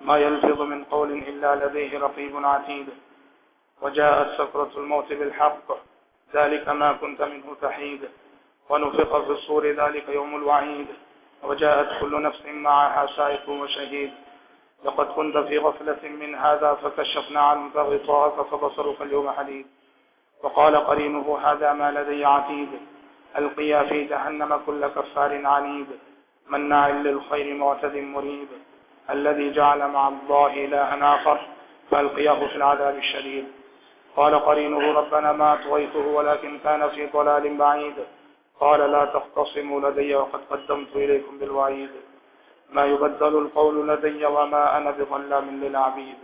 ما يلفظ من قول إلا لديه رقيب عتيد. وجاءت سكرة الموت بالحق. ذلك ما كنت منه تحيد. ونفق في الصور ذلك يوم الوعيد. وجاءت كل نفس معها سائق وشهيد. لقد كنت في غفلة من هذا فكشفنا عنك غطاءك فبصرك اليوم حديد. وقال قرينه هذا ما لدي عتيد. القيا في جهنم كل كفار عنيد. مناع للخير معتد مريب. الذي جعل مع الله إلها آخر فالقياه في العذاب الشديد. قال قرينه، ربنا ما أطغيته ولكن كان في ضلال بعيد. قال، لا تختصموا لدي وقد قدمت إليكم بالوعيد. ما يبدل القول لدي وما أنا بظلام للعبيد.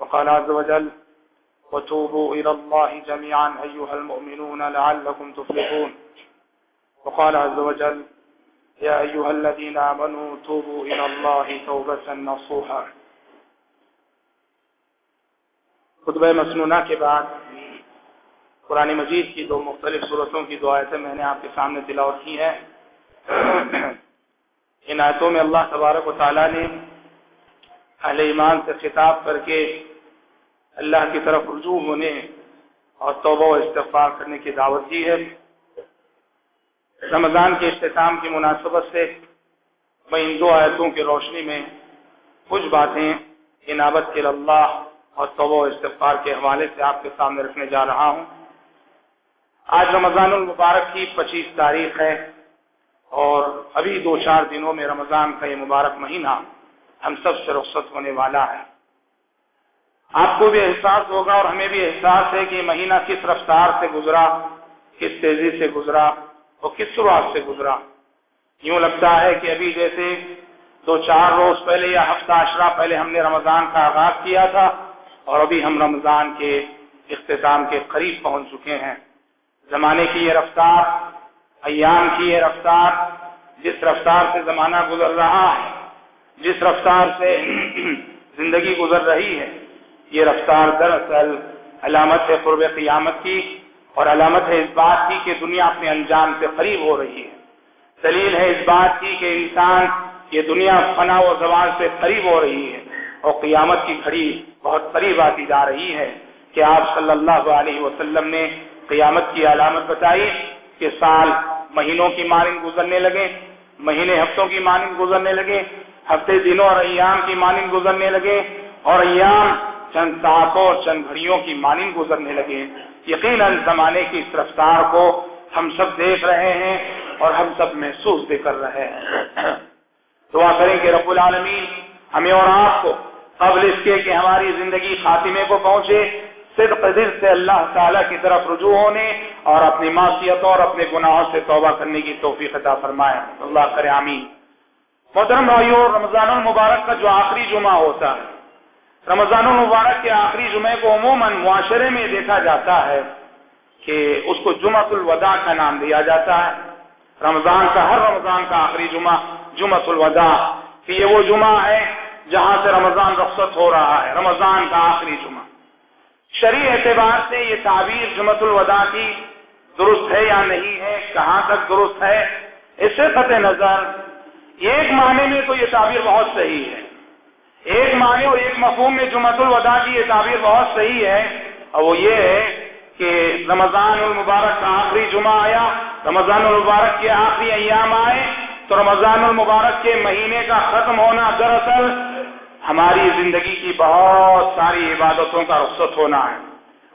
وقال عز وجل، وتوبوا إلى الله جميعا أيها المؤمنون لعلكم تفلحون. وقال عز وجل يا أيها الذين آمنوا توبوا إلى الله توبة نصوحا. خطبہ مسنونہ کے بعد قرآن مجید کی دو مختلف صورتوں کی دو آیتیں میں نے آپ کے سامنے تلاوت کی ہیں۔ ان آیتوں میں اللہ تبارک و تعالیٰ نے اہل ایمان سے خطاب کر کے اللہ کی طرف رجوع ہونے اور توبہ و استغفار کرنے کی دعوت دی ہے۔ رمضان کے اختتام کی مناسبت سے میں ان دو آیتوں کی روشنی میں کچھ باتیں انابت کے اللہ اور توبہ و استغفار کے حوالے سے آپ کے سامنے رکھنے جا رہا ہوں۔ آج رمضان المبارک کی پچیس تاریخ ہے اور ابھی دو چار دنوں میں رمضان کا یہ مبارک مہینہ ہم سب سے رخصت ہونے والا ہے۔ آپ کو بھی احساس ہوگا اور ہمیں بھی احساس ہے کہ یہ مہینہ کس رفتار سے گزرا، کس تیزی سے گزرا اور کس شروعات سے گزرا؟ یوں لگتا ہے کہ ابھی جیسے دو چار روز پہلے یا ہفتہ اشرا پہلے ہم نے رمضان کا آغاز کیا تھا اور ابھی ہم رمضان کے اختتام کے قریب پہنچ چکے ہیں۔ زمانے کی یہ رفتار، ایام کی یہ رفتار، جس رفتار سے زمانہ گزر رہا ہے، جس رفتار سے زندگی گزر رہی ہے، یہ رفتار دراصل علامت ہے قرب قیامت کی۔ اور علامت ہے اس بات کی کہ دنیا اپنے انجام سے قریب ہو رہی ہے۔ دلیل ہے اس بات کی کہ انسان یہ دنیا فنا و زبان سے قریب ہو رہی ہے اور قیامت کی گھڑی بہت قریب آتی جا رہی ہے کہ آپ صلی اللہ علیہ وسلم نے قیامت کی علامت بتائی کہ سال مہینوں کی مانند گزرنے لگے، مہینے ہفتوں کی مانند گزرنے لگے، ہفتے دنوں اور ایام کی مانند گزرنے لگے اور ایام چند ساتوں اور چند گھڑیوں کی مانند گزرنے لگے۔ یقیناً زمانے کی اس رفتار کو ہم سب دیکھ رہے ہیں اور ہم سب محسوس بھی کر رہے ہیں۔ دعا کریں کہ رب العالمین ہمیں اور آپ کو قبل اس کے کہ ہماری زندگی خاتمے کو پہنچے صرف دل سے اللہ تعالیٰ کی طرف رجوع ہونے اور اپنی معاشیتوں اور اپنے گناہوں سے توبہ کرنے کی توفیق عطا فرمائے۔ اللہ کرے، آمین۔ محترم بھائیو رمضان المبارک کا جو آخری جمعہ ہوتا ہے رمضان المبارک کے آخری جمعے کو عموماً معاشرے میں دیکھا جاتا ہے کہ اس کو جمعہ الوداع کا نام دیا جاتا ہے۔ رمضان کا ہر رمضان کا آخری جمعہ جمعہ الوداع۔ کہ یہ وہ جمعہ ہے جہاں سے رمضان رخصت ہو رہا ہے، رمضان کا آخری جمعہ۔ شریع اعتبار سے یہ تعبیر جمعت الوداع کی درست ہے یا نہیں ہے، کہاں تک درست ہے، اس سے قطع نظر۔ ایک معنی میں تو یہ تعبیر بہت صحیح ہے۔ ایک معنی اور ایک مفہوم میں جمعت الوداع کی یہ تعبیر بہت صحیح ہے۔ اور وہ یہ ہے کہ رمضان المبارک کا آخری جمعہ آیا، رمضان المبارک کے آخری ایام آئے، تو رمضان المبارک کے مہینے کا ختم ہونا دراصل ہماری زندگی کی بہت ساری عبادتوں کا رخصت ہونا ہے۔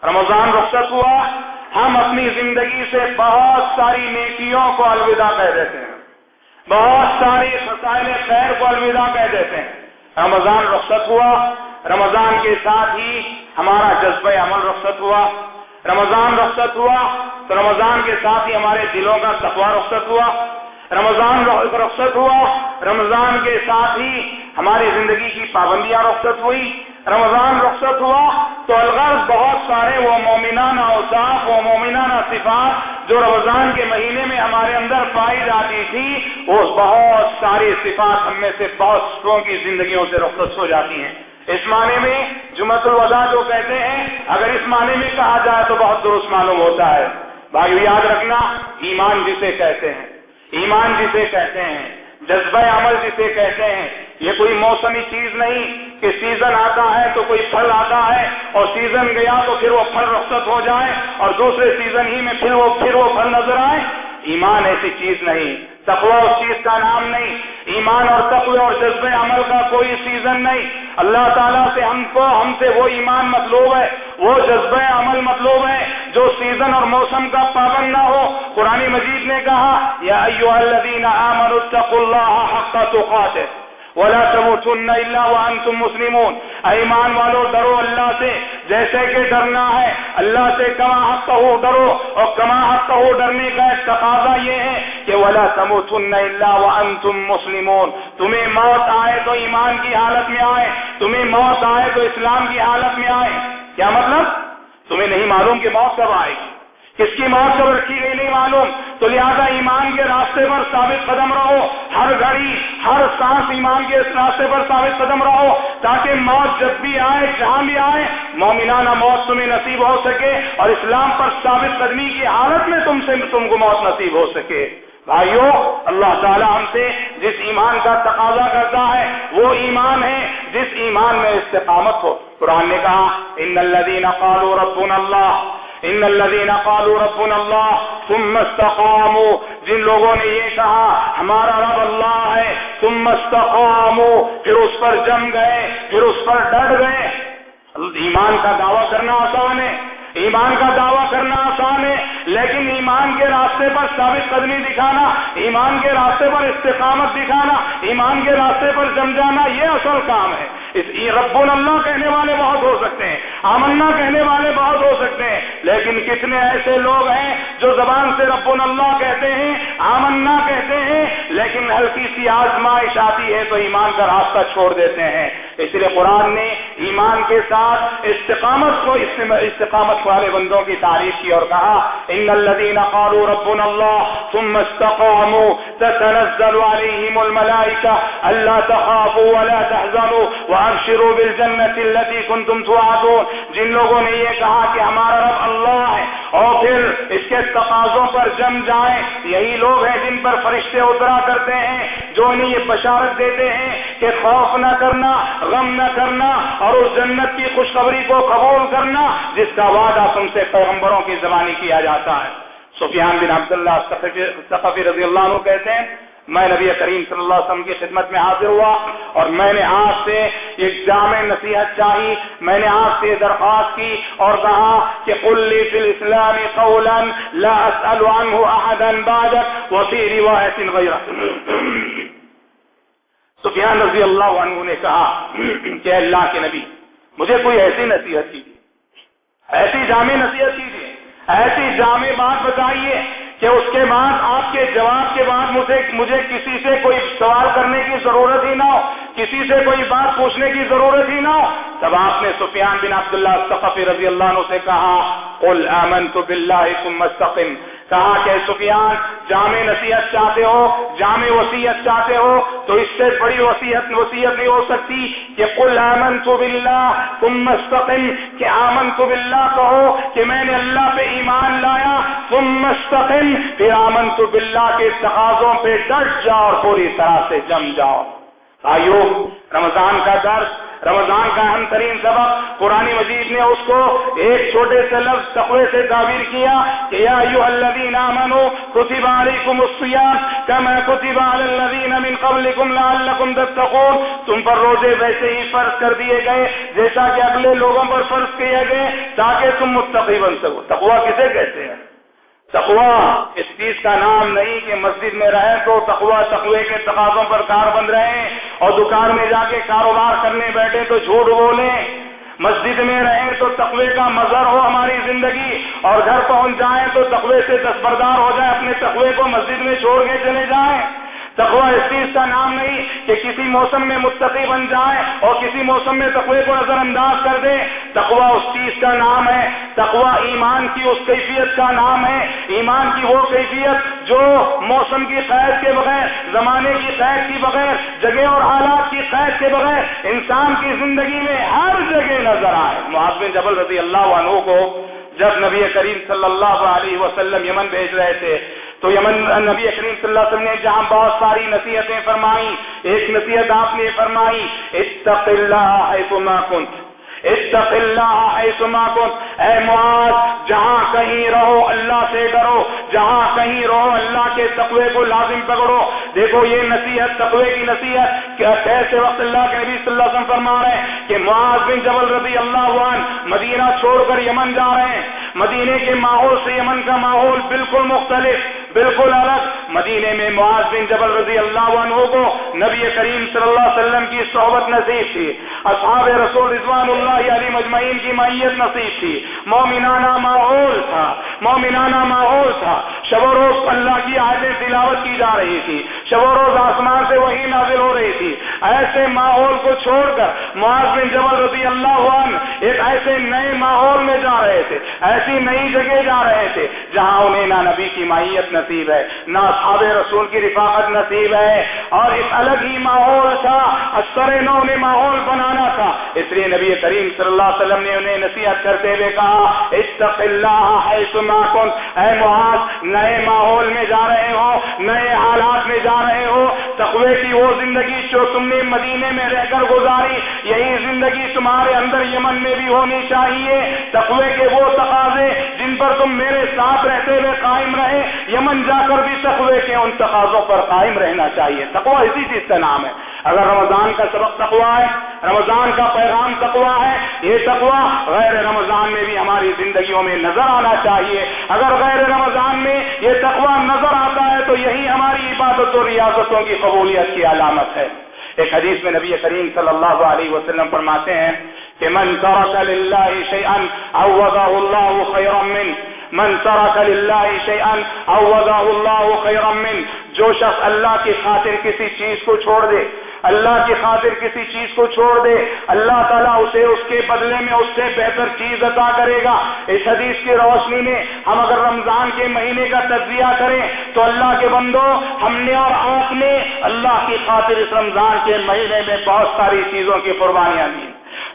رمضان رخصت ہوا، ہم اپنی زندگی سے بہت ساری نیکیوں کو الوداع کہہ دیتے ہیں۔ بہت ساری مسائل خیر کو الوداع کہہ دیتے ہیں۔ رمضان رخصت ہوا۔ رمضان کے ساتھ ہی ہمارا جذبہ عمل رخصت ہوا۔ رمضان رخصت ہوا تو رمضان کے ساتھ ہی ہمارے دلوں کا تقوا رخصت ہوا۔ رمضان رخصت ہوا۔ رمضان کے ساتھ ہی ہماری زندگی کی پابندیاں رخصت ہوئی۔ رمضان رخصت ہوا تو الغرض بہت سارے وہ مومنانہ اوصاف، وہ مومنانہ صفات جو رمضان کے مہینے میں ہمارے اندر پائی جاتی تھی، وہ بہت ساری صفات ہم میں سے بہت کی زندگیوں سے رخصت ہو جاتی ہیں۔ اس معنی میں جمعت الوداع جو کہتے ہیں، اگر اس معنی میں کہا جائے تو بہت درست معلوم ہوتا ہے۔ بھائی یاد رکھنا، ایمان جسے کہتے ہیں۔ ایمان جسے کہتے ہیں۔ جذبہ عمل جسے کہتے ہیں، یہ کوئی موسمی چیز نہیں کہ سیزن آتا ہے تو کوئی پھل آتا ہے اور سیزن گیا تو پھر وہ پھل رخصت ہو جائے اور دوسرے سیزن ہی میں پھر وہ پھر وہ پھل نظر آئے۔ ایمان ایسی چیز نہیں۔ تقوی اس چیز کا نام نہیں۔ ایمان اور تقوی اور جذب عمل کا کوئی سیزن نہیں۔ اللہ تعالیٰ سے ہم کو ہم سے وہ ایمان مطلوب ہے، وہ جذبہ عمل مطلوب ہے۔ جو سیزن اور موسم کا پابند نہ ہو، قرآن مجید نے کہا، یا اتقوا اللہ حق تقاتل ولا تموتن الا وانتم مسلمون. ایمان والو، ڈرو اللہ سے، جیسے کہ ڈرنا ہے، اللہ سے کما حق ہو ڈرو، اور کما حق ہو ڈرنے کا ایک تقاضا یہ ہے کہ ولا تموتن الا وانتم مسلمون۔ تمہیں موت آئے تو ایمان کی حالت میں آئے، تمہیں موت آئے تو اسلام کی حالت میں آئے۔ کیا مطلب؟ تمہیں نہیں معلوم کہ موت کب آئے گی۔ کس کی موت کب رکھی گئی نہیں معلوم۔ تو لہذا ایمان کے راستے پر ثابت قدم رہو۔ ہر گھڑی، ہر سانس ایمان کے اس راستے پر ثابت قدم رہو۔ تاکہ موت جب بھی آئے، جہاں بھی آئے، مومنانہ موت تمہیں نصیب ہو سکے اور اسلام پر ثابت قدمی کی حالت میں تم سے، تم کو موت نصیب ہو سکے۔ بھائیو اللہ تعالیٰ ہم سے جس ایمان کا تقاضا کرتا ہے، وہ ایمان ہے جس ایمان میں استقامت ہو۔ قرآن نے کہا، ان الذين قالوا ربنا اللہ، ان الذين قالوا ربنا اللہ، ثم استقاموا۔ جن لوگوں نے یہ کہا، ہمارا رب اللہ ہے، ثم استقاموا۔ پھر اس پر جم گئے، پھر اس پر ڈٹ گئے۔ ایمان کا دعویٰ کرنا آسان ہے، ایمان کا دعویٰ کرنا آسان ہے۔ لیکن ایمان کے راستے پر ثابت قدمی دکھانا، ایمان کے راستے پر استقامت دکھانا، ایمان کے راستے پر جم جانا یہ اصل کام ہے۔ اس رب اللہ کہنے والے بہت ہو سکتے ہیں، آمنا کہنے والے بہت ہو سکتے ہیں، لیکن کتنے ایسے لوگ ہیں جو زبان سے رب اللہ کہتے ہیں، آمنا کہتے ہیں، لیکن ہلکی سی آزمائش آتی ہے تو ایمان کا راستہ چھوڑ دیتے ہیں۔ اس لیے قرآن نے ایمان کے ساتھ استقامت کو استقامت والے بندوں کی تعریف کی اور کہا، ان الذين قالوا ربنا الله ثم استقاموا تتنزل عليهم الملائكه الا تخافوا ولا تحزنوا وابشروا بالجنه التي كنتم توعدون. جن لوگوں نے یہ کہا کہ ہمارا رب اللہ ہے، اور پھر اس کے تقاضوں پر جم جائیں، یہی لوگ ہیں جن پر فرشتے اترا کرتے ہیں، جو انہیں یہ بشارت دیتے ہیں کہ خوف نہ کرنا غم نہ کرنا اور اس جنت کی خوشخبری کو قبول کرنا جس کا وعدہ تم سے پیغمبروں کی زبانی کیا جاتا ہے۔ سفیان بن عبداللہ ثقفی رضی اللہ عنہ کہتے ہیں، میں نبی کریم صلی اللہ علیہ وسلم کی خدمت میں حاضر ہوا اور میں نے آپ سے ایک جامع نصیحت چاہی۔ میں نے آپ سے درخواست کی اور کہا کہ قلی فی الاسلام قولا لا اسأل عنہ احدا بعدك وفی روایت غیرہ۔ سفیان رضی اللہ عنہ نے کہا، کہ اللہ کے نبی، مجھے کوئی ایسی نصیحت کیجیے۔ ایسی جامع نصیحت کیجیے۔ ایسی جامع بات بتائیے کہ اس کے بعد آپ کے جواب کے بعد مجھے مجھے کسی سے کوئی سوال کرنے کی ضرورت ہی نہ ہو، کسی سے کوئی بات پوچھنے کی ضرورت ہی نہ ہو۔ تب آپ نے سفیان بن عبداللہ صفی رضی اللہ عنہ سے کہا، قل آمنت باللہ ثم استقم۔ کہا کہ سفیان، جامع نصیحت چاہتے ہو، جامع وسیعت چاہتے ہو، تو اس سے بڑی وسیعت وسیعت نہیں ہو سکتی کہ کل آمن تو بلّہ تم مستقل کہ آمن تو بلّہ کہو کہ میں نے اللہ پہ ایمان لایا تم مستقل پھر آمن تو بلّہ کے تقاضوں پہ ڈٹ جاؤ اور پوری طرح سے جم جاؤ۔ آئیو، رمضان کا درس رمضان کا اہم ترین سبق قرآن مجید نے اس کو ایک چھوٹے سے لفظ، تقوی سے تعبیر کیا کہ یا ایوہ الذین آمنوا کتب علیکم الصیام کما کتب علی الذین من قبلکم لعلکم تتقون۔ تم پر روزے ویسے ہی فرض کر دیے گئے، جیسا کہ اگلے لوگوں پر فرض کیے گئے تاکہ تم متقی بن سکو۔ تقوی کسے کہتے ہیں؟ تقوا اس چیز کا نام نہیں کہ مسجد میں رہیں تو تقوا تقوی کے تقاضوں پر کار بند رہیں اور دکان میں جا کے کاروبار کرنے بیٹھے تو جھوٹ بولیں۔ مسجد میں رہیں تو تقوی کا مظہر ہو ہماری زندگی اور گھر پہنچ جائیں تو تقوی سے دستبردار ہو جائیں، اپنے تقوی کو مسجد میں چھوڑ کے چلے جائیں۔ تقوا اس چیز کا نام نہیں کہ کسی موسم میں متقی بن جائے اور کسی موسم میں تقوی کو نظر انداز کر دے۔ تقوا اس چیز کا نام ہے تقوا ایمان کی اس کیفیت کا نام ہے۔ ایمان کی وہ کیفیت جو موسم کی قید کے بغیر، زمانے کی قید کے بغیر، جگہ اور حالات کی قید کے بغیر انسان کی زندگی میں ہر جگہ نظر آئے۔ محاذ جبل رضی اللہ عنہ کو جب نبی کریم صلی اللہ علیہ وسلم یمن بھیج رہے تھے تو یمن نبی کریم صلی اللہ علیہ وسلم نے جہاں بہت ساری نصیحتیں فرمائی ایک نصیحت آپ نے فرمائی، اتق اللہ کنت۔ اتق اللہ کنت اے معاذ، جہاں کہیں رہو اللہ سے ڈرو، جہاں کہیں رہو اللہ کے تقوی کو لازم پکڑو۔ دیکھو، یہ نصیحت، تقوی کی نصیحت کیا وقت اللہ کے نبی صلی اللہ علیہ وسلم فرما رہے ہیں کہ معاذ بن جبل رضی اللہ عنہ مدینہ چھوڑ کر یمن جا رہے ہیں۔ مدینے کے ماحول سے یمن کا ماحول بالکل مختلف، بالکل الگ۔ مدینے میں معاذ بن جبل رضی اللہ عنہ کو نبی کریم صلی اللہ علیہ وسلم کی صحبت نصیب تھی۔ اصحاب رسول رضوان اللہ اللہ علی مجمعین کی معیت نصیب تھی۔ مومنانہ ماحول تھا۔ مومنانہ ماحول تھا۔ شب و روز اللہ کی آیتیں تلاوت کی جا رہی تھی۔ شب و روز آسمان سے وہی نازل ہو رہی تھی۔ ایسے ماحول کو چھوڑ کر معاذ بن جبل رضی اللہ عنہ ایک ایسے نئے ماحول میں جا رہے تھے۔ ایسی نئی جگہ جا رہے تھے جہاں انہیں نہ نبی کی ماہیت نصیب ہے، نہ صحاب رسول کی رفاقت نصیب ہے۔ اور ایک الگ ہی ماحول تھا۔ اثر نو نے ماحول بنانا تھا۔ اس لیے نبی کریم کریم صلی اللہ علیہ وسلم نے انہیں نصیحت کرتے ہوئے کہا، اتق اللہ کن۔ اے محاذ نئے ماحول میں جا رہے ہو، نئے حالات میں جا رہے ہو، تقوی کی وہ زندگی جو تم نے مدینے میں رہ کر گزاری، یہی زندگی تمہارے اندر یمن میں بھی ہونی چاہیے۔ تقوی کے وہ تقاضے جن پر تم میرے ساتھ رہتے ہوئے قائم رہے، یمن جا کر بھی تقوی کے ان تقاضوں پر قائم رہنا چاہیے۔ تقوی اسی چیز کا نام ہے۔ اگر رمضان کا سبق تقوا ہے، رمضان کا پیغام تقوا ہے، یہ تقوا غیر رمضان میں بھی ہماری زندگیوں میں نظر آنا چاہیے۔ اگر غیر رمضان میں یہ تقوا نظر آتا ہے، تو یہی ہماری عبادت و ریاستوں کی قبولیت کی علامت ہے۔ ایک حدیث میں نبی کریم صلی اللہ علیہ وسلم فرماتے ہیں من ترک للہ شیئا عوضہ اللہ خیرا من من ترک للہ شیئا عوضہ اللہ خیرا من جو شخص اللہ کی خاطر کسی چیز کو چھوڑ دے، اللہ کی خاطر کسی چیز کو چھوڑ دے، اللہ تعالیٰ اسے اس کے بدلے میں اس سے بہتر چیز عطا کرے گا۔ اس حدیث کی روشنی میں ہم اگر رمضان کے مہینے کا تجزیہ کریں تو اللہ کے بندوں، ہم نے اور آپ نے اللہ کی خاطر اس رمضان کے مہینے میں بہت ساری چیزوں کی قربانیاں دی۔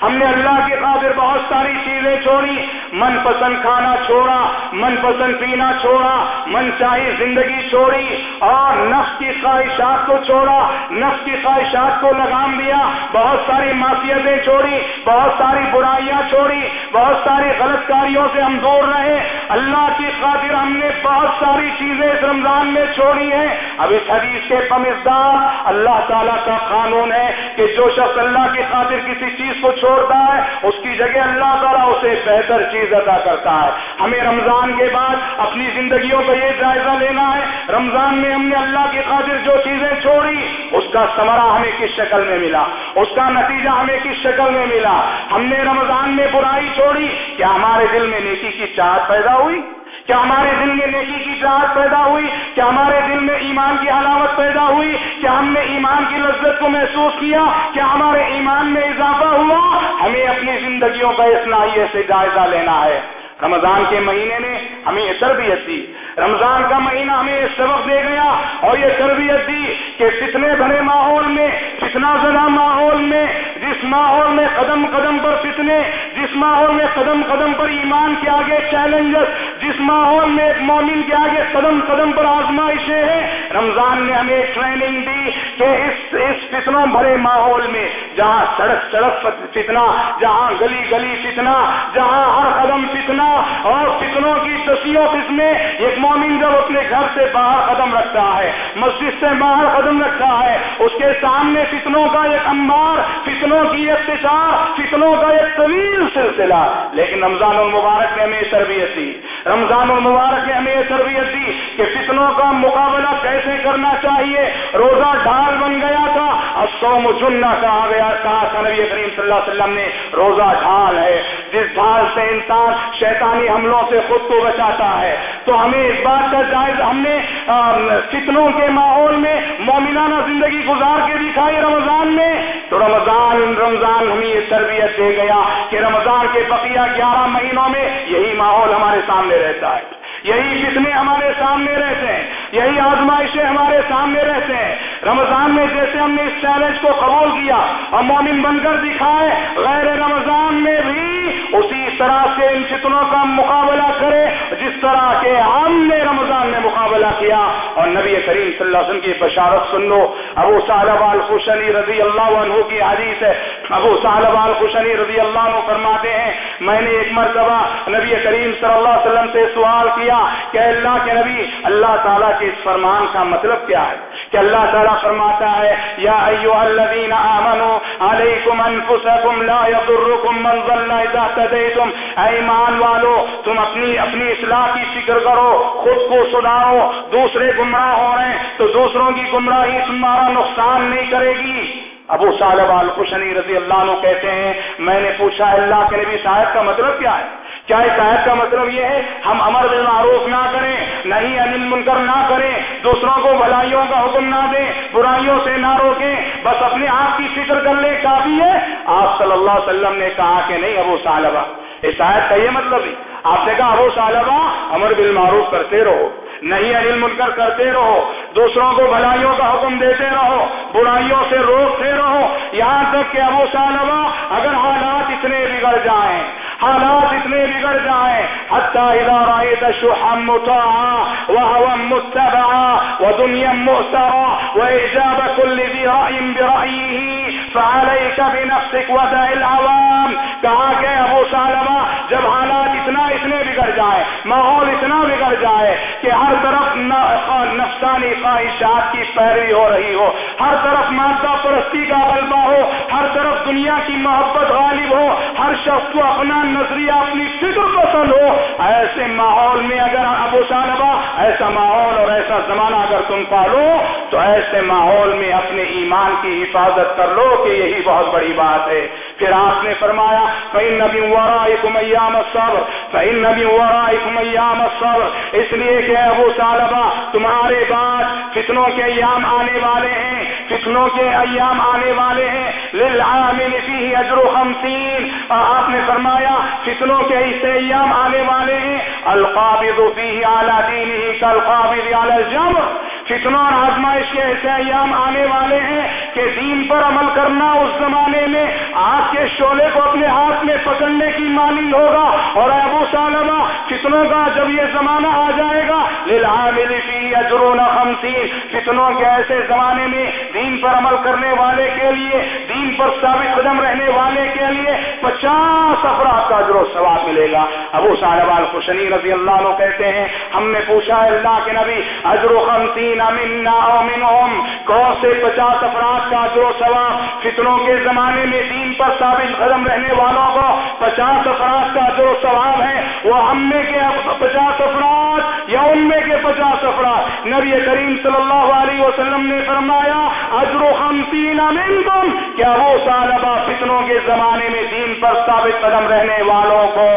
ہم نے اللہ کی خاطر بہت ساری چیزیں چھوڑی، من پسند کھانا چھوڑا، من پسند پینا چھوڑا، من چاہی زندگی چھوڑی، اور نفس کی خواہشات کو چھوڑا، نفس کی خواہشات کو لگام دیا، بہت ساری معافیتیں چھوڑی، بہت ساری برائیاں چھوڑی، بہت ساری غلط کاریوں سے ہم دور رہے۔ اللہ کی خاطر ہم نے بہت ساری چیزیں اس رمضان میں چھوڑی ہیں۔ اب اس حدیث کے پمزدار اللہ تعالیٰ کا قانون ہے کہ جو شخص اللہ کی خاطر کسی چیز کو چھوڑ چھوڑتا ہے، اس کی جگہ اللہ تعالیٰ اسے بہتر چیز ادا کرتا ہے۔ ہمیں رمضان کے بعد اپنی زندگیوں کا یہ جائزہ لینا ہے۔ رمضان میں ہم نے اللہ کی خاطر جو چیزیں چھوڑی، اس کا ثمرہ ہمیں کس شکل میں ملا؟ اس کا نتیجہ ہمیں کس شکل میں ملا؟ ہم نے رمضان میں برائی چھوڑی، کیا ہمارے دل میں نیکی کی چاہت پیدا ہوئی؟ کیا ہمارے دل میں نیکی کی چاہت پیدا ہوئی؟ کیا ہمارے دل میں ایمان کی علامت پیدا ہوئی؟ کیا ہم نے ایمان کی لذت کو محسوس کیا؟ کیا ہمارے ایمان میں اضافہ ہوا؟ ہمیں اپنی زندگیوں کا اسناحیے سے جائزہ لینا ہے۔ رمضان کے مہینے نے ہمیں یہ تربیت دی۔ رمضان کا مہینہ ہمیں یہ سبق دے گیا اور یہ تربیت دی کہ فتنے بھرے ماحول میں فتنا زدہ ماحول میں جس ماحول میں قدم قدم پر فتنے، جس ماحول میں قدم قدم پر ایمان کے آگے چیلنجز جس ماحول میں ایک مومن کے آگے قدم قدم پر آزمائشیں ہیں، رمضان نے ہمیں ٹریننگ دی کہ اس اس فتنوں بھرے ماحول میں، جہاں سڑک سڑک فتنا جہاں گلی گلی فتنا جہاں ہر قدم فتنا اور فتنوں کی تصویر قسمیں، ایک مومن جب اپنے گھر سے باہر قدم رکھتا ہے، مسجد سے باہر قدم رکھتا ہے، اس کے سامنے فتنوں کا ایک امبار فتنوں کی ابتدا فتنوں کا ایک طویل سلسلہ، لیکن رمضان المبارک نے ہمیں تربیت دی۔ رمضان المبارک نے ہمیں یہ تربیت دی کہ فتنوں کا مقابلہ کیسے کرنا چاہیے۔ روزہ ڈھال بن گیا تھا سوم جنا کہا گیا کہا تھا نبی کریم صلی اللہ علیہ وسلم نے، روزہ ڈھال ہے، جس ڈھال سے انسان شیطانی حملوں سے خود کو بچاتا ہے۔ تو ہمیں اس بات کا جائز، ہم نے فتنوں کے ماحول میں، مومنانہ زندگی گزار کے دکھائی رمضان میں۔ تو رمضان رمضان ہمیں یہ تربیت دے گیا کہ رمضان کے بقیہ گیارہ مہینوں میں یہی ماحول ہمارے سامنے رہتا ہے۔ یہی فتنے ہمارے سامنے رہتے ہیں، یہی آزمائشیں ہمارے سامنے رہتے ہیں۔ رمضان میں جیسے ہم نے اس چیلنج کو قبول کیا اور مومن بن کر دکھائے، غیر رمضان میں بھی اسی طرح سے ان فتنوں کا مقابلہ کرے، جس طرح کے ہم نے رمضان میں مقابلہ کیا۔ اور نبی کریم صلی اللہ علیہ وسلم کی بشارت سن لو۔ ابو صالب الخشنی رضی اللہ عنہ کی حدیث ہے۔ ابو صالب الخشنی رضی اللہ عنہ فرماتے ہیں، میں نے ایک مرتبہ نبی کریم صلی اللہ علیہ وسلم سے سوال کیا کہ اللہ کے نبی، اللہ تعالیٰ کے اس فرمان کا مطلب کیا ہے؟ کہ اللہ تعالیٰ فرماتا ہے، یا ایو الذین آمنوا علیکم انفسکم لا یضرکم من ظل اذا تدیتم ایمان والو، تم اپنی اپنی اصلاح کی فکر کرو، خود کو سدھارو، دوسرے گمراہ ہو رہے ہیں، تو دوسروں کی گمراہی تمہارا نقصان نہیں کرے گی۔ ابو صالب الخشنی رضی اللہ عنہ کہتے ہیں، میں نے پوچھا، اللہ کے نبی صاحب کا مطلب کیا ہے؟ کیا اس آیت کا مطلب یہ ہے؟ ہم امر بالمعروف نہ کریں نہیں انل منکر نہ کریں، دوسروں کو بھلائیوں کا حکم نہ دیں، برائیوں سے نہ روکیں، بس اپنے آپ کی فکر کر لیں، کافی ہے؟ آپ صلی اللہ علیہ وسلم نے کہا کہ نہیں ابو صالبہ اس آیت کا یہ مطلب ہی آپ نے کہا ابو صالبہ امر بالمعروف کرتے رہو نہیں انل منکر کرتے رہو، دوسروں کو بھلائیوں کا حکم دیتے رہو، برائیوں سے روکتے رہو، یہاں تک کہ ابو صالبہ اگر حالات اتنے بگڑ جائیں حالات اتنے بگڑ جائیں، حتی اذا رأيت شحا مطاعا وهوا متبعا ودنيا مؤثرا وإجاب كل ذي رأي برأيه فعليك بنفسك ودع العوام۔ کہا کہ ابو سالمہ، جب حالات جائے، ماحول اتنا بگڑ جائے کہ ہر طرف نفسانی خواہشات کی پیروی ہو رہی ہو۔ ہر طرف مادہ پرستی کا غلبہ ہو، ہر طرف دنیا کی محبت غالب ہو، ہر شخص کو اپنا نظریہ، اپنی فکر پسند ہو۔ ایسے ماحول میں اگر ابو صالبہ ایسا ماحول اور ایسا زمانہ اگر تم پالو، تو ایسے ماحول میں اپنے ایمان کی حفاظت کر لو کہ یہی بہت بڑی بات ہے۔ پھر آپ نے فرمایا کئی نبی ایام صبر کئی نبی ایام صبر اس لیے کہ ابو صالبہ تمہارے بعد فتنوں کے ایام آنے والے ہیں، فتنوں کے ایام آنے والے ہیں، للعامل فیہ اجر خمسین آپ نے فرمایا، فتنوں کے ایسے ایام آنے والے ہیں، القابض فیہ علی دینہ کالقابض علی الجمر، فتنوں اور آزمائش کے ایسے ایام آنے والے ہیں کہ دین پر عمل کرنا اس زمانے میں آگ کے شعلے کو اپنے ہاتھ میں پکڑنے کی مانی ہوگا اور ابو سالمہ فتنوں کا جب یہ زمانہ آ جائے گا اجرون خمسین فتنوں کے ایسے زمانے میں دین پر عمل کرنے والے کے لیے، دین پر ثابت قدم رہنے والے کے لیے پچاس افراد کا اجر و ثواب ملے گا۔ ابو صاحب الخشنی رضی اللہ عنہ کہتے ہیں، ہم نے پوچھا، اللہ کے نبی، اجر و خمسین منا او منہم، کون سے پچاس افراد کا اجر و ثواب فتنوں کے زمانے میں دین پر ثابت قدم رہنے والوں کو پچاس افراد کا اجر و ثواب ہے، وہ ہم میں کے پچاس افراد، یا ان میں کے پچاس افراد۔ نبی کریم صلی اللہ علیہ وسلم نے فرمایا، اجر و خمسین منکم، کیا وہ سالبہ فتنوں کے زمانے میں دین پر ثابت قدم رہنے والوں کو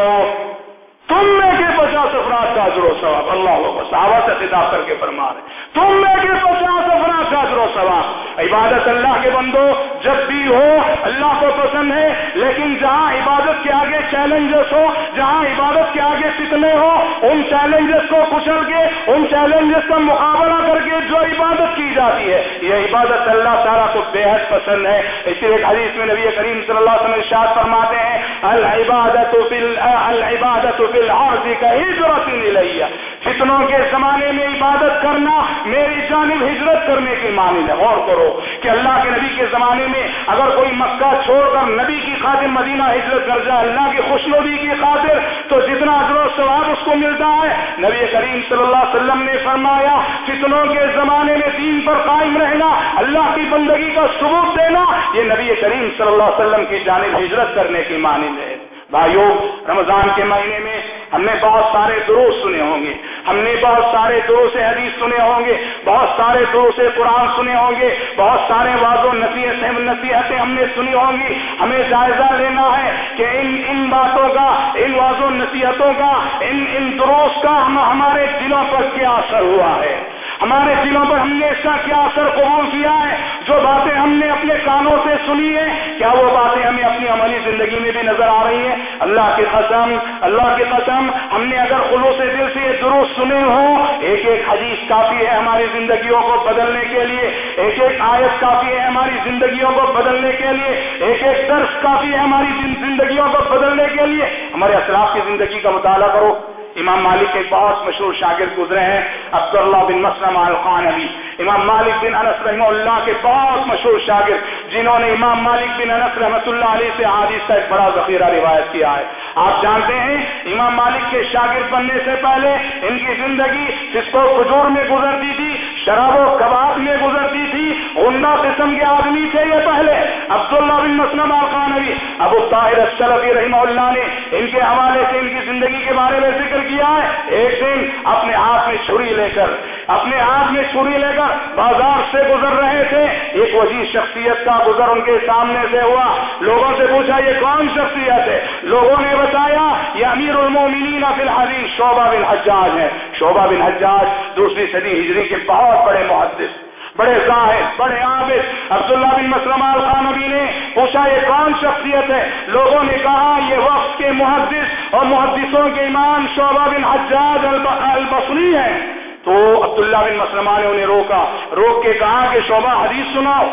تم میں کے پچاس افراد کا اجر و ثواب۔ اللہ صحابہ سے خطاب کر کے فرما رہے تم میں کے پچاس افراد اجر و ثواب. عبادت اللہ کے بندو جب بھی ہو، اللہ کو پسند ہے، لیکن جہاں عبادت کے آگے چیلنجز ہو، جہاں عبادت کے آگے فتنے ہو، ان چیلنجز کو کچل کے، ان چیلنجز کا مقابلہ کر کے جو عبادت کی جاتی ہے، یہ عبادت اللہ تعالیٰ کو بے حد پسند ہے۔ اسی لیے حدیث میں نبی کریم صلی اللہ علیہ وسلم ارشاد فرماتے ہیں، العبادت فی العبادت فی الارض کا ہجرت الیہ۔ فتنوں کے زمانے میں عبادت کرنا میری جانب ہجرت کرنے کی معنی ہے۔ غور کرو کہ اللہ کے نبی کے زمانے میں اگر کوئی مکہ چھوڑ کر نبی کی خاطر مدینہ ہجرت کر جائے اللہ کی خوش نبی کی خاطر، تو جتنا اجر و ثواب اس کو ملتا ہے۔ نبی کریم صلی اللہ علیہ وسلم نے فرمایا، فتنوں کے زمانے میں دین پر قائم رہنا، اللہ کی بندگی کا ثبوت دینا، یہ نبی کریم صلی اللہ علیہ وسلم کی جانب ہجرت کرنے کی معنی ہے۔ بھائیو، رمضان کے مہینے میں ہم نے بہت سارے دروس سنے ہوں گے۔ ہم نے بہت سارے دروس حدیث سنے ہوں گے، بہت سارے دروس قرآن سنے ہوں گے، بہت سارے واض و نصیحت نصیحتیں ہم نے سنی ہوں گی۔ ہمیں جائزہ لینا ہے کہ ان ان باتوں کا، ان واض و نصیحتوں کا، ان ان دروس کا ہم ہمارے دلوں پر کیا اثر ہوا ہے۔ ہمارے دلوں پر ہم نے اس کا کیا اثر قبول کیا ہے؟ جو باتیں ہم نے اپنے کانوں سے سنی ہے کیا وہ باتیں ہمیں اپنی عملی زندگی میں بھی نظر آ رہی ہیں؟ اللہ کے قسم، اللہ کے قسم، ہم نے اگر خلوص دل سے یہ درست سنے ہوں، ایک ایک حدیث کافی ہے ہماری زندگیوں کو بدلنے کے لیے، ایک ایک آیت کافی ہے ہماری زندگیوں کو بدلنے کے لیے، ایک ایک درس کافی ہے ہماری زندگیوں کو بدلنے کے لیے۔ ہمارے اسلاف کی زندگی کا مطالعہ کرو۔ امام مالک کے بہت مشہور شاگرد گزرے ہیں، عبداللہ بن مسلم الخان ابھی امام مالک بن انس رحمہ اللہ کے بہت مشہور شاگرد، جنہوں نے امام مالک بن انس رحمۃ اللہ علیہ سے حادث کا ایک بڑا ذخیرہ روایت کیا ہے۔ آپ جانتے ہیں، امام مالک کے شاگرد بننے سے پہلے ان کی زندگی جس کو کھجور میں گزرتی تھی، شراب و کباب میں گزرتی تھی عمدہ قسم کے آدمی تھے یہ پہلے۔ عبداللہ بن مسلم الخان ابھی ابو طاہر الشرفی رحمہ اللہ نے ان کے حوالے سے ان کی زندگی کے بارے میں ذکر کیا ہے۔ ایک دن اپنے ہاتھ میں چھری لے کر اپنے ہاتھ میں چھری لے کر بازار سے گزر رہے تھے۔ ایک وزیر شخصیت کا گزر ان کے سامنے سے ہوا۔ لوگوں سے پوچھا، یہ کون شخصیت ہے؟ لوگوں نے بتایا، یہ امیر المومنین فی الحدیث شعبہ بن حجاج ہے۔ شعبہ بن حجاج دوسری صدی ہجری کے بہت بڑے محدث، بڑے ظاہر بڑے عابد۔ عبداللہ بن مسلم الخان نبی نے پوچھا، یہ کون شخصیت ہے؟ لوگوں نے کہا، یہ وقت کے محدث اور محدثوں کے امام شعبہ بن حجاج البصری ہیں۔ تو عبداللہ بن مسلمہ نے انہیں روکا۔ روک کے کہا کہ شعبہ حدیث سناؤ۔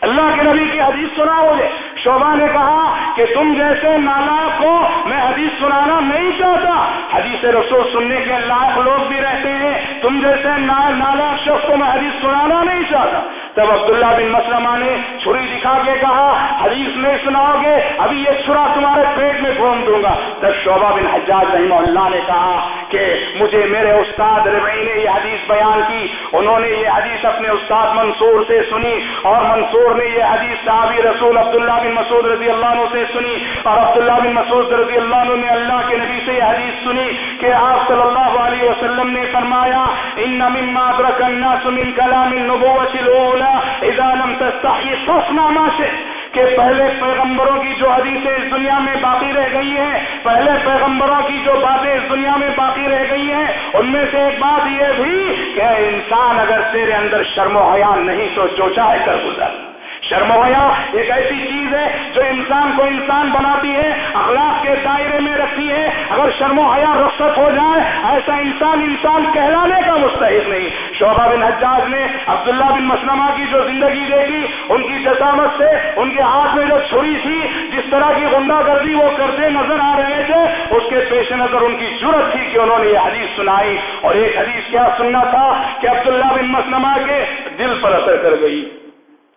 اللہ کے نبی کی حدیث سنا مجھے۔ شوبا نے کہا کہ تم جیسے نالا کو میں حدیث سنانا نہیں چاہتا۔ حدیث رسول سننے کے لاکھ لوگ بھی رہتے ہیں۔ تم جیسے نالا شخص کو میں حدیث سنانا نہیں چاہتا۔ تب عبداللہ بن مسلمہ نے چھری دکھا کے کہا، حدیث نہیں سناؤ گے، ابھی یہ چھرا تمہارے پیٹ میں گھوم دوں گا۔ تب شعبہ بن حجاج رحمہ اللہ نے کہا کہ مجھے میرے استاد ربعی نے یہ حدیث بیان کی۔ انہوں نے یہ حدیث اپنے استاد منصور سے سنی اور منصور نے یہ حدیث صحابی رسول عبداللہ بن مسعود رضی اللہ عنہ سے سنی اور عبداللہ بن مسعود رضی اللہ عنہ نے اللہ کے نبی سے یہ حدیث سنی کہ آپ صلی اللہ علیہ وسلم نے فرمایا، ان مما ادرک الناس من کلام النبوة الاولى اذا لم تستحی صفنا سے کہ پہلے پیغمبروں کی جو حدیثیں اس دنیا میں باقی رہ گئی ہیں، پہلے پیغمبروں کی جو باتیں اس دنیا میں باقی رہ گئی ہیں، ان میں سے ایک بات یہ بھی کہ انسان اگر تیرے اندر شرم و حیا نہیں تو جو چاہے کر گزر۔ شرم حیا. ایک ایسی چیز ہے جو انسان کو انسان بناتی ہے، اخلاق کے دائرے میں رکھتی ہے۔ اگر شرم و حیا رخصت ہو جائے، ایسا انسان انسان کہلانے کا مستحق نہیں۔ شعبہ بن حجاج نے عبداللہ بن مسلمہ کی جو زندگی دیکھی، ان کی جسامت سے، ان کے ہاتھ میں جو چھری تھی، جس طرح کی غنڈہ گردی وہ کرتے نظر آ رہے تھے، اس کے پیش نظر ان کی ضرورت تھی کہ انہوں نے یہ حدیث سنائی۔ اور ایک حدیث کیا سننا تھا کہ عبداللہ بن مسلمہ کے دل پر اثر کر گئی۔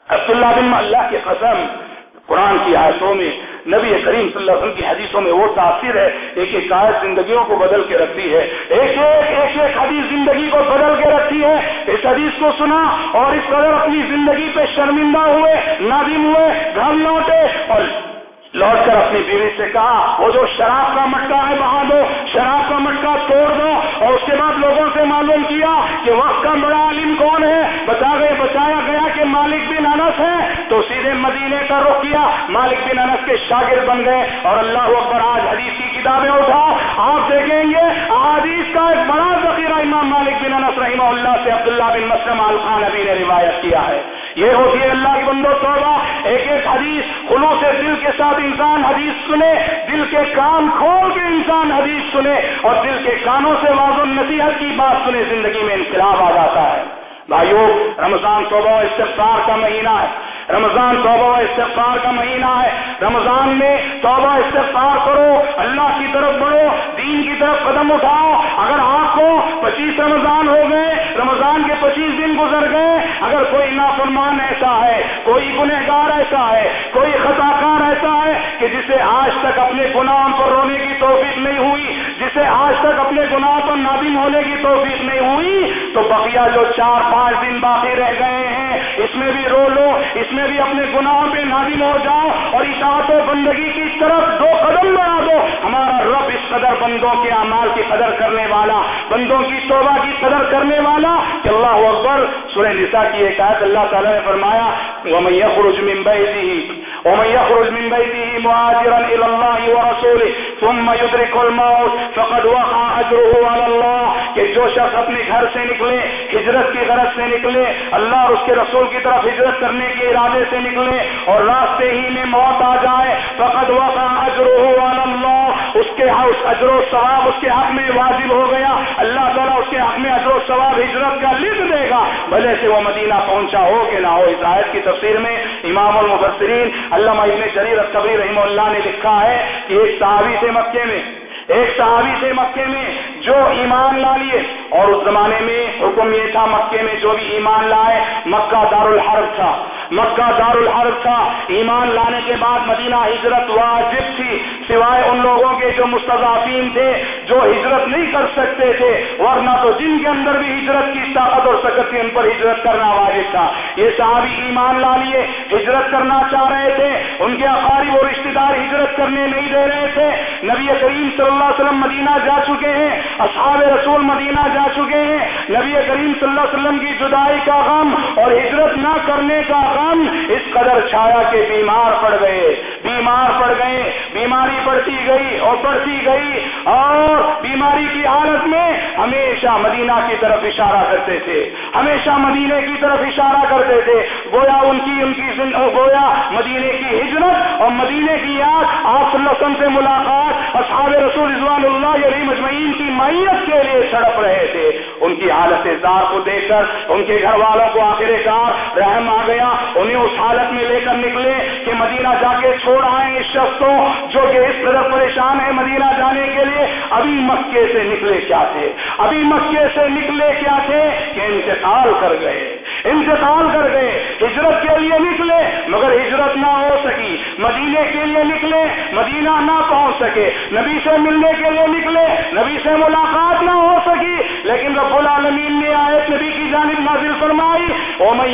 عبداللہ بن اللہ کی قسم، قرآن کی آیتوں میں، نبی کریم صلی اللہ علیہ وسلم کی حدیثوں میں وہ تاثر ہے، ایک ایک آیت زندگیوں کو بدل کے رکھتی ہے، ایک ایک ایک ایک حدیث زندگی کو بدل کے رکھتی ہے۔ اس حدیث کو سنا اور اس قدر اپنی زندگی پہ شرمندہ ہوئے، نادم ہوئے، گھر لوٹے اور لوٹ کر اپنی بیوی سے کہا، وہ جو شراب کا مٹکا ہے بہا دو، شراب کا مٹکا توڑ دو۔ اور اس کے بعد لوگوں سے معلوم کیا کہ وقت کا بڑا عالم کون ہے۔ بتا گئے بتایا گیا کہ مالک بن انس ہے۔ تو سیدھے مدینے کا رخ کیا، مالک بن انس کے شاگرد بن گئے۔ اور اللہ اکبر، آج حدیث کی کتابیں اٹھاؤ آپ دیکھیں گے، حدیث کا ایک بڑا ذخیرہ امام مالک بن انس رحمہ اللہ سے عبداللہ بن مسلم الخان نبی نے روایت کیا ہے۔ یہ ہوتی ہے اللہ کی بندو توبہ۔ ایک ایک حدیث خلوص سے دل کے ساتھ انسان حدیث سنے، دل کے کان کھول کے انسان حدیث سنے اور دل کے کانوں سے واضح نصیحت کی بات سنے، زندگی میں انقلاب آ جاتا ہے۔ بھائیو، رمضان توبہ استفار کا مہینہ ہے۔ رمضان توبہ استغفار کا مہینہ ہے۔ رمضان میں توبہ استغفار کرو، اللہ کی طرف بڑھو۔ دین کی طرف قدم اٹھاؤ۔ اگر آپ کو پچیس رمضان ہو گئے، رمضان کے پچیس دن گزر گئے، اگر کوئی نافرمان ایسا ہے، کوئی گنہگار ایسا ہے، کوئی خطا کار ایسا ہے کہ جسے آج تک اپنے گناہ پر رونے کی توفیق نہیں ہوئی، جسے آج تک اپنے گناہ پر نادم ہونے کی توفیق نہیں ہوئی، تو بقیہ جو چار پانچ دن باقی رہ گئے ہیں، اس میں بھی رو لو، اس میں بھی اپنے گناہ پہ نادم ہو جاؤ اور اطاعت و بندگی کی طرف دو قدم بڑھا دو۔ ہمارا رب اس قدر بندوں کے اعمال کی قدر کرنے والا، بندوں کی توبہ کی قدر کرنے والا کہ اللہ اکبر، سورہ نساء کی ایک آیت اللہ تعالیٰ نے فرمایا، وَمَن يَخْرُجْ مِن بَيْتِهِ، ومن يخرج من بيته مهاجرا الى الله ورسوله، ثم يدرك الموت، فقد وقع اجره على الله کہ جو شخص اپنے گھر سے نکلے، ہجرت کی غرض سے نکلے، اللہ اور اس کے رسول کی طرف ہجرت کرنے کے ارادے سے نکلے اور راستے ہی میں موت آ جائے، فقد وقع اجره على الله اس کے ہاں اس اجر و ثواب اس کے حق میں واجب ہو گیا۔ اللہ تعالیٰ اس کے حق میں اجر و ثواب ہجرت کا لکھ دے گا۔ بھلے سے وہ مدینہ پہنچا ہو کہ نہ ہو۔ اس آیت کی تفسیر میں امام المبصرین علامہ ابن شریر الصبری رحمہ اللہ نے لکھا ہے کہ ایک صحابی سے مکے میں۔ ایک صحابی سے مکے میں۔ جو ایمان لا لیے۔ اور اس زمانے میں حکم یہ تھا مکے میں جو بھی ایمان لائے، مکہ دار الحرب تھا۔ مکہ دار الحرب تھا۔ ایمان لانے کے بعد مدینہ ہجرت واجب تھی۔ سوائے ان لوگوں کے جو مستضافین تھے جو ہجرت نہیں کر سکتے تھے، ورنہ تو جن کے اندر بھی ہجرت کی طاقت اور سکت تھی، ان پر ہجرت کرنا واجب تھا۔ یہ صحابی ایمان لا لیے، ہجرت کرنا چاہ رہے تھے۔ ان کے اقارب اور رشتے دار ہجرت کرنے نہیں دے رہے تھے۔ نبی کریم صلی اللہ علیہ وسلم مدینہ جا چکے ہیں۔ اصحاب رسول مدینہ جا چکے ہیں۔ نبی کریم صلی اللہ علیہ وسلم کی جدائی کا غم اور ہجرت نہ کرنے کا غم اس قدر چھایا کہ بیمار پڑ گئے۔ بیمار پڑ گئے، بیماری بڑھتی گئی اور بڑھتی گئی اور بیماری کی حالت میں ہمیشہ مدینہ کی طرف اشارہ کرتے تھے، ہمیشہ مدینے کی طرف اشارہ کرتے تھے۔ گویا ان کی ان کی گویا مدینے کی ہجرت اور مدینے کی یاد، آپ صلی اللہ علیہ وسلم سے ملاقات، اصحاب رسول رضوان اللہ علیہ مجمعین کی میت کے لیے سڑپ رہے تھے۔ ان کی حالت زار کو دیکھ کر، ان کے گھر والوں کو آخر کار رحم آ گیا، انہیں اس حالت میں لے کر نکلے کہ مدینہ جا کے چھوڑ آئے شخصوں جو کہ اس طرح پریشان ہے مدینہ جانے کے لیے۔ ابھی مکے سے نکلے کیا تھے؟ ابھی مکے سے نکلے کیا تھے کہ انتقال کر گئے۔ انتقال کر گئے ہجرت کے لیے نکلے، مگر ہجرت نہ ہو سکی۔ مدینے کے لیے نکلے، مدینہ نہ پہنچ سکے۔ نبی سے ملنے کے لیے نکلے، نبی سے ملاقات نہ ہو سکی۔ لیکن رب العالمین نے آیت نبی کی جانب نازل فرمائی او میں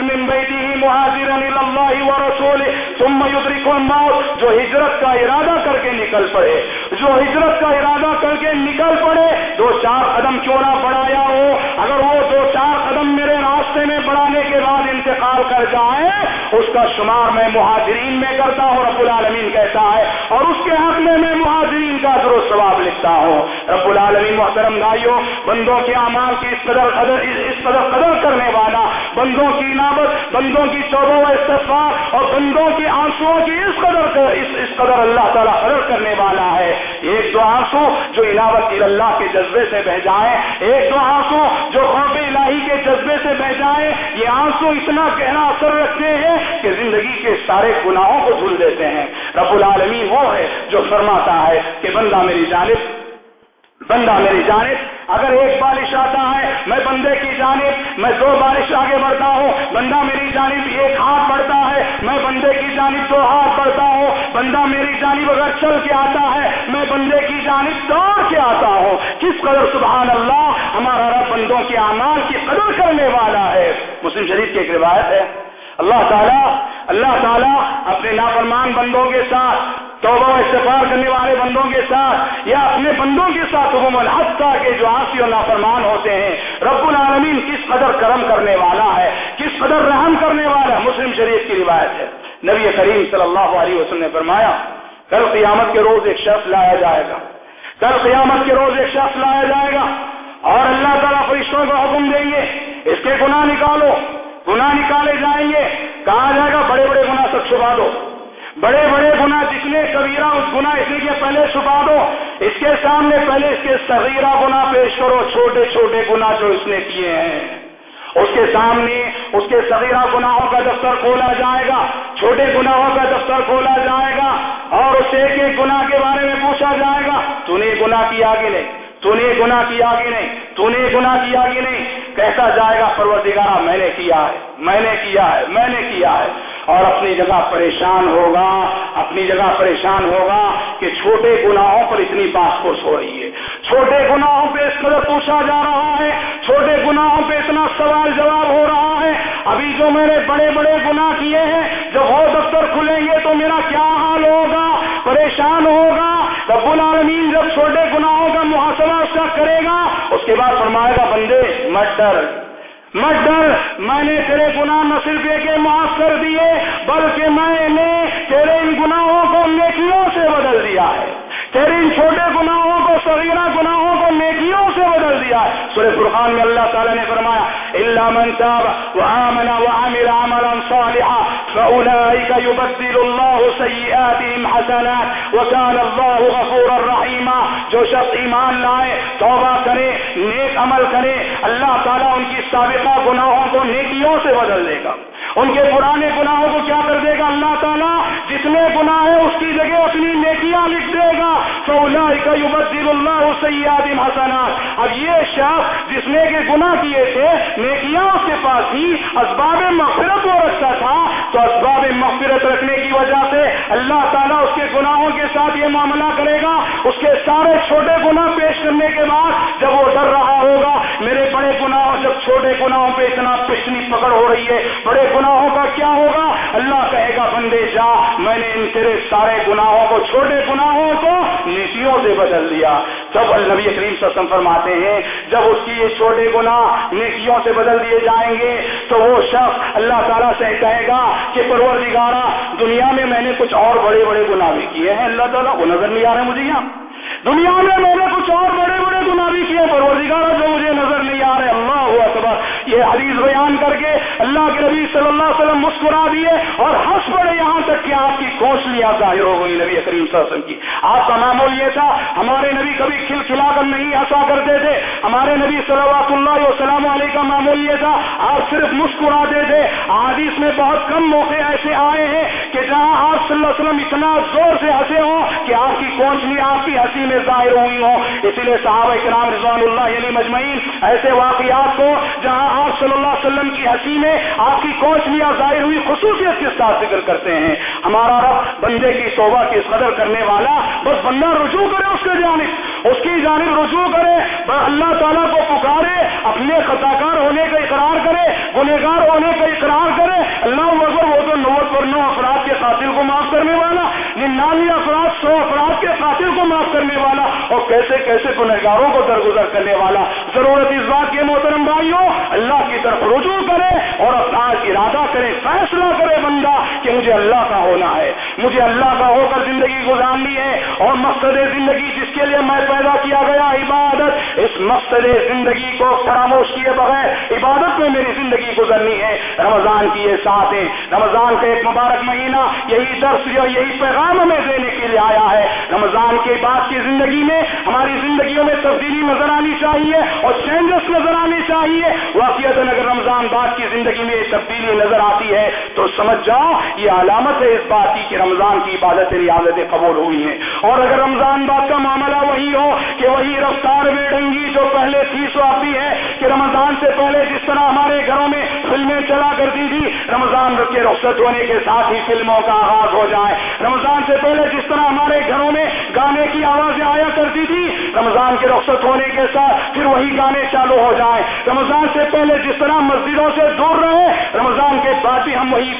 من بیتی مہاجرا الى اللہ ورسول ثم يدرك الموت جو ہجرت کا ارادہ کر کے نکل پڑے، جو ہجرت کا ارادہ کر کے نکل پڑے، دو چار قدم کیوں نہ بڑھایا ہو۔ اگر وہ دو چار قدم میرے راستے میں بڑھانے کے بعد انتقال کر جائے اس کا شمار میں مہاجرین میں کرتا ہوں، رب العالمین کہتا ہے، اور اس کے حق میں میں مہاجرین کا ضرور ثواب لکھتا ہوں۔ رب العالمین، محترم بھائیوں، بندوں کے اعمال کی اس قدر قدر، اس قدر قدر کرنے والا بندوں کی نابت بندوں کی چودوں استفار اور بندوں کی آنسو کی اس قدر اس, اس قدر اللہ تعالیٰ قدر کرنے والا ہے۔ ایک دو آنسو جو علاوت اللہ کے جذبے سے بہ جائے ایک دو آنسو جو خوف الہی کے جذبے سے بہ جائے یہ آنسو اتنا گہرا اثر رکھتے ہیں کہ زندگی کے سارے گناہوں کو دھل دیتے ہیں۔ رب العالمین وہ ہے جو فرماتا ہے کہ بندہ میری جانب بندہ میری جانب اگر ایک بارش آتا ہے، میں بندے کی جانب، میں دو بارش آگے بڑھتا ہوں، بندہ میری جانب ایک ہاتھ بڑھتا ہے، میں بندے کی جانب دو ہاتھ بڑھتا ہوں، بندہ میری جانب اگر چل کے آتا ہے، میں بندے کی جانب دوڑ کے آتا ہوں۔ کس قدر سبحان اللہ ہمارا رب بندوں کے اعمال کی قدر کرنے والا ہے۔ مسلم شریف کی ایک روایت ہے۔ اللہ تعالیٰ اللہ تعالیٰ اپنے نافرمان بندوں کے ساتھ توبہ و استفار کرنے والے بندوں کے ساتھ یا اپنے بندوں کے ساتھ حکم الحطہ کے جو آسی اور نافرمان ہوتے ہیں، رب العالمین کس قدر کرم کرنے والا ہے، کس قدر رحم کرنے والا ہے، مسلم شریف کی روایت ہے۔ نبی کریم صلی اللہ علیہ وسلم نے فرمایا، کل قیامت کے روز ایک شخص لایا جائے گا۔ کل قیامت کے روز ایک شخص لایا جائے گا۔ اور اللہ تعالیٰ فرشتوں کو حکم دیں گے، اس کے گناہ نکالو، گناہ نکالے جائیں گے۔ کہا جائے گا، بڑے بڑے گناہ سب چھپا دو۔ بڑے بڑے گنا جتنے کبیرہ اس گنا اس لیے پہلے چھپا دو۔ اس کے سامنے پہلے اس کے صغیرہ گنا پیش کرو، چھوٹے چھوٹے گنا جو اس نے کیے ہیں۔ اس کے سامنے اس کے صغیرہ گناہوں کا دفتر کھولا جائے گا، چھوٹے گناہوں کا دفتر کھولا جائے گا اور اس ایک ایک گناہ کے بارے میں پوچھا جائے گا، تو نے گناہ کیا کہ نہیں تو نے گناہ کیا کہ نہیں، تو نے گناہ کیا کہ نہیں۔ کیسا جائے گا پروردگارہ؟ میں نے کیا ہے، میں نے کیا ہے، میں نے کیا ہے۔ اور اپنی جگہ پریشان ہوگا، اپنی جگہ پریشان ہوگا کہ چھوٹے گناہوں پر اتنی پاس پوس ہو رہی ہے۔ چھوٹے گناہوں پہ اس قدر پوچھا جا رہا ہے، چھوٹے گناہوں پہ اتنا سوال جواب ہو رہا ہے۔ ابھی جو میں نے بڑے بڑے گناہ کیے ہیں، جب وہ دفتر کھلیں گے تو میرا کیا حال ہوگا؟ پریشان ہوگا رب العالمین جب چھوٹے گناہوں کا محاسبہ اس کا کرے گا، اس کے بعد فرمائے گا، بندے، مت ڈر مت ڈر، میں نے تیرے گناہ نہ صرف کے معاف کر دیے، بلکہ میں نے تیرے ان گناہوں کو نیکیوں سے بدل دیا ہے۔ تیرے ان چھوٹے گناہوں کو، صغیرہ گناہوں کو نیکیوں سے بدل دیا ہے۔ سورہ فرقان میں اللہ تعالی نے فرمایا، الا من تاب وآمن وعمل عملا صالحا فاولئك يبدل الله سيئاتهم حسنات وكان الله غفورا رحيما۔ جو شخص ایمان لائے، توبہ کرے، نیک عمل کرے، اللہ تعالیٰ ان کی سابقہ گناہوں کو نیکیوں سے بدل دے گا۔ ان کے پرانے گناہوں کو کیا کر دے گا اللہ تعالیٰ؟ جتنے گناہ ہے اس کی جگہ اپنی نیکیاں لکھ دے گا۔ تو اللہ سیاد حسنات۔ اب یہ شخص جس نے کہ گناہ کیے تھے، نیکیاں اس کے پاس تھی اسباب مغفرت وہ رکھتا تھا، تو اسباب مغفرت رکھنے کی وجہ سے اللہ تعالیٰ اس کے گناہوں کے ساتھ یہ معاملہ کرے گا، اس کے سارے چھوٹے گناہ پیش کرنے کے بعد جب وہ ڈر رہا ہوگا، میرے بڑے گناہوں جب چھوٹے گناہوں پہ اتنا پچھلی پکڑ ہو رہی ہے۔ بڑے گناہوں کا کیا ہوگا؟ اللہ کہے گا، بندے جا، میں نے ان تیرے سارے گناہوں کو، چھوٹے گناہوں کو نیتوں سے بدل دیا۔ جب نبی کریم سسم فرماتے ہیں، جب اس کی یہ چھوٹے گناہ نیکیوں سے بدل دیے جائیں گے، تو وہ شخص اللہ تعالیٰ سے کہے گا کہ پروردگارہ، دنیا میں میں نے کچھ اور بڑے بڑے گناہ بھی کیے ہیں۔ اللہ تعالیٰ، وہ نظر نہیں آ رہے مجھے یہاں۔ دنیا میں میں نے کچھ اور بڑے بڑے گناہ بھی کیے پرور جو مجھے نظر نہیں آ رہے اللہ اکبر۔ یہ حدیث بیان کر کے اللہ کے نبی صلی اللہ علیہ وسلم مسکرا دیے اور ہنس پڑے یہاں تک کہ آپ کی کوشلیاں ظاہر ہو گئی نبی کریم صلی اللہ علیہ وسلم کی۔ آپ کا معمول یہ تھا، ہمارے نبی کبھی کھل کھلا کر نہیں ہنسا کرتے تھے۔ ہمارے نبی صلی اللہ علیہ وسلم علیہ کا معمول یہ تھا، آپ صرف مسکراتے تھے۔ حدیث میں بہت کم موقع ایسے آئے ہیں کہ جہاں آپ صلی اللہ علیہ وسلم اتنا زور سے ہنسے ہوں کہ آپ کی کوچلی آپ کی ہنسی میں ظاہر ہوئی ہوں۔ اسی لیے صحابہ کرام رضوان اللہ علی مجمعین ایسے واقعات کو جہاں آپ صلی اللہ علیہ وسلم کی ہنسی میں آپ کی کوچلیاں ظاہر ہوئی، خصوصیت کے ساتھ ذکر کرتے ہیں۔ ہمارا رب بندے کی صوبہ کی قدر کرنے والا، بس بندہ رجوع کرے اس کے جانب۔ اس کی جانب رجوع کرے اللہ تعالیٰ کو پکارے، اپنے خطاکار ہونے کا اقرار کرے، گنہگار ہونے کا اقرار کرے۔ اللہ مذہب وہ تو نوت پر نو افراد کے قاتل کو معاف کرنے والا، ننانوے افراد، سو افراد کے قاتل کو معاف کرنے والا اور کیسے کیسے گنہگاروں کو درگزر کرنے والا۔ ضرورت اس بات کے محترم بھائیوں، اللہ کی طرف رجوع کرے اور اپنا ارادہ کرے، فیصلہ کرے بندہ کہ مجھے اللہ کا ہونا ہے، مجھے اللہ کا ہو کر زندگی گزارنی ہے اور مقصد زندگی جس کے لیے میں پیدا کیا گیا عبادت، اس مقصد زندگی کو فراموش کیے بغیر عبادت میں میری زندگی گزرنی ہے۔ رمضان کی یہ ساتھ ہیں رمضان کا ایک مبارک مہینہ، یہی درس یہی پیغام ہمیں دینے کے لیے آیا ہے۔ رمضان کے بعد کی زندگی میں ہماری زندگیوں میں تبدیلی نظر آنی چاہیے اور چینجز نظر آنی چاہیے۔ واقعات اگر رمضان بعد کی زندگی میں تبدیلی نظر آتی ہے تو سمجھ جاؤ یہ علامت ہے اس بات کی کہ رمضان کی عبادت ریاضتیں قبول ہوئی ہیں۔ اور اگر رمضان بعد کا معاملہ وہی ہو کہ وہی رفتار بے ڈنگی جو پہلے تھی، سو آتی ہے کہ رمضان سے پہلے جس طرح ہمارے گھروں میں فلمیں چلا کرتی تھی، رمضان کے رخصت ہونے کے ساتھ ہی فلموں کا آغاز ہو جائے۔ رمضان سے پہلے جس طرح ہمارے گھروں میں گانے کی آوازیں آیا کرتی تھی، رمضان کے رخصت ہونے کے ساتھ پھر وہی گانے چالو ہو جائیں۔ رمضان سے پہلے جس طرح مسجدوں سے دور رہے، رمضان کے بعد بھی ہم وہی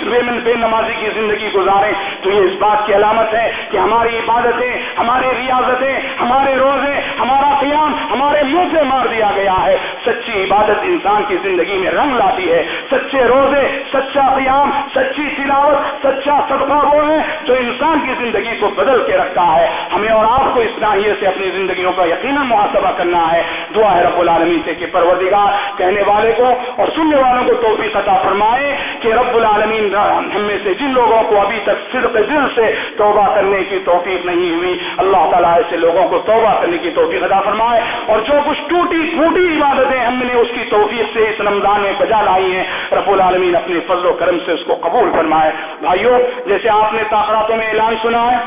بے نمازی کی زندگی گزاریں۔ تو یہ اس بات کی علامت ہے کہ ہماری عبادتیں ہماری ریاضتیں، ہمارے روزے ہمارا قیام ہمارے منہ سے مار دیا گیا ہے۔ سچی عبادت انسان کی زندگی میں رنگ لاتی ہے۔ سچے روزے، سچا قیام، سچی تلاوت، سچا صدقہ وہ ہے جو انسان کی زندگی کو بدل کے رکھتا ہے۔ ہمیں اور آپ کو اس ناحیے سے اپنی زندگیوں کا یقیناً محاسبہ کرنا ہے۔ دعا ہے رب العالمین سے کہ پروردگار کہنے والے کو اور سننے والوں کو توفیق عطا فرمائے کہ رب العالمین ہم میں سے جن لوگوں کو ابھی تک صرف دل سے توبہ کرنے کی توفیق نہیں ہوئی، اللہ تعالیٰ ایسے لوگوں کو توبہ کرنے کی توفیق عطا فرمائے اور جو کچھ ٹوٹی پھوٹی عبادتیں ہم نے اس کی توفیق سے اس رمضان میں بجا لائی ہیں، رب العالمین اپنے فضل و کرم سے اس کو قبول فرمائے۔ بھائیوں، جیسے آپ نے تاخراتوں میں اعلان سنا ہے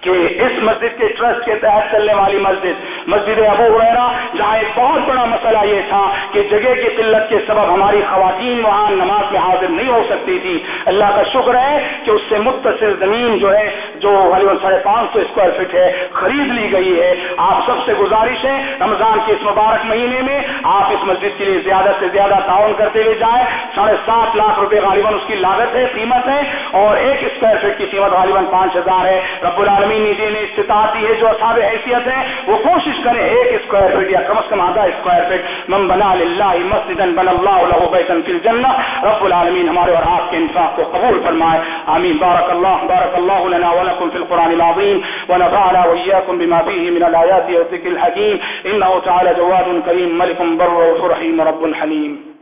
کہ اس مسجد کے ٹرسٹ کے تحت چلنے والی مسجد مسجد ابو ریرا جہاں ایک بہت بڑا مسئلہ یہ تھا کہ جگہ کی قلت کے سبب ہماری خواتین وہاں نماز میں حاضر نہیں ہو سکتی تھی۔ اللہ کا شکر ہے کہ اس سے متصل زمین جو ہے، جو ساڑھے پانچ سو اسکوائر فٹ ہے، خرید لی گئی ہے۔ آپ سب سے گزارش ہے، رمضان کے اس مبارک مہینے میں آپ اس مسجد کے لیے زیادہ سے زیادہ تعاون کرتے ہوئے جائیں۔ ساڑھے سات لاکھ روپے غالباً اس کی لاگت ہے، قیمت ہے۔ اور ایک اسکوائر فٹ کی قیمت غالباً پانچ ہزار ہے۔ رب العالمین نے استطاعت دی ہے، جو اصحاب حیثیت ہے، وہ کوشش کوشش کریں ایک اسکوائر فٹ یا کم از کم آدھا اسکوائر فٹ۔ من بنا للہ مسجد بن اللہ له بیتن فی الجنہ۔ رب العالمین ہمارے اور آپ کے انصاف کو قبول فرمائے۔ آمین۔ بارک اللہ بارک اللہ لنا ولکم فی القرآن العظیم۔ ونفعنا وإياكم بما فيه من الآيات والذكر الحكيم إنه تعالى جواد كريم ملك بر رحيم رب حليم